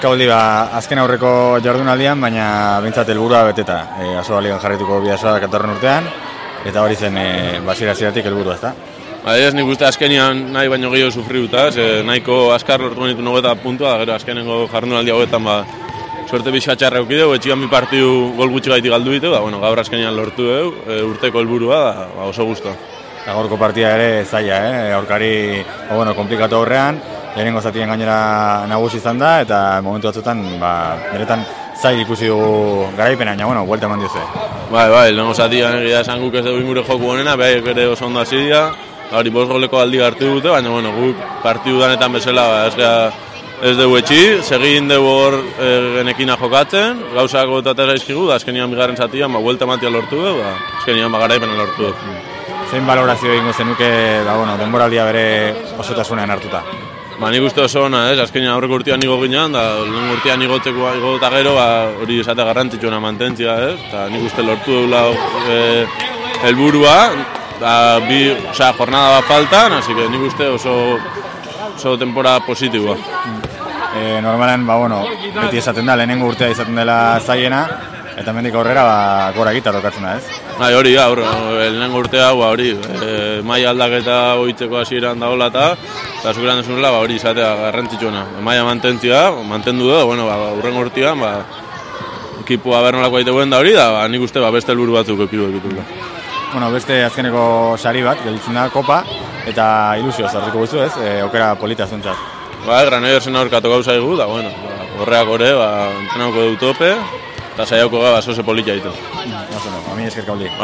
Kauldi ba, azken aurreko jardunaldian, baina bintzat helburua beteta. E, aso balian jarrituko bidazoa katorren urtean, eta hori zen e, basira ziratik helburua, ezta? Ba, ez nik uste azkenian nahi baino gehiago sufriuta, ze nahiko askar lortu genitu nogeta puntua, gero azkenengo jardunaldi hauetan ba, suerte bizka txarra eukideu, etxigan bi partiu gol gutxi gaitik galdu ditu, ba, bueno, gaur azkenian lortu e, urteko helburua, da, ba, oso gusto. Eta gaurko partida ere zaila, eh? aurkari ba, bueno, komplikatu aurrean, lehenengo zatien gainera nagusi izan da, eta momentu batzutan, ba, beretan zail ikusi dugu garaipena, baina, bueno, vuelta eman dioze. Bai, bai, lehenengo zatian egia esan guk ez dugu imure joku honena, bai, ere oso ondo hasi dira, hori bost goleko aldi hartu dute, baina, bueno, guk partidu danetan bezala, ba, ez gara, ez dugu etxi, segin dugu hor e, genekina jokatzen, gauzak eta zaizkigu, da azkenian bigarren zatian, ba, vuelta ematia lortu du, ba, azkenian ba, garaipena lortu du. Zein balorazio egingo zenuke, ba, bueno, denboraldia bere osotasunean hartuta? Ba, nik uste oso ona, ez, azkenean aurreko urtean nigo ginean, da, lehen urtean igotzeko igo eta gero, ba, hori esate garrantzitsuena mantentzia, ez, eta nik uste lortu dula e, helburua, da, bi, osea, jornada bat faltan, así que nik uste oso, oso temporada positiboa. E, normalen, ba, bueno, beti esaten da, lehenengo urtea izaten dela zaiena, eta mendik aurrera, ba, gora gita tokatzen da, ez? Bai, hori, aur, lehenengo urtea, ba, hori, e, mai aldaketa hoitzeko hasieran dagoela eta, eta zukeran desunela, ba, hori izatea garrantzitsuena. Maia mantentzia, mantendu da, bueno, ba, urrengo urtean, ba, ekipua bernolako aite da hori, da, ba, nik uste, ba, beste helburu batzuk ekibu ekitu Bueno, beste azkeneko sari bat, gelditzen da, kopa, eta ilusio zartuko guzu, ez? E, okera polita zuntzat. Ba, Granollers aurkatu gauza egu, da, bueno, ba, horreak ore, ba, entrenauko dut tope, eta saiauko gara, ba, zoze polita ditu. Mm, no, a mi esker kauli.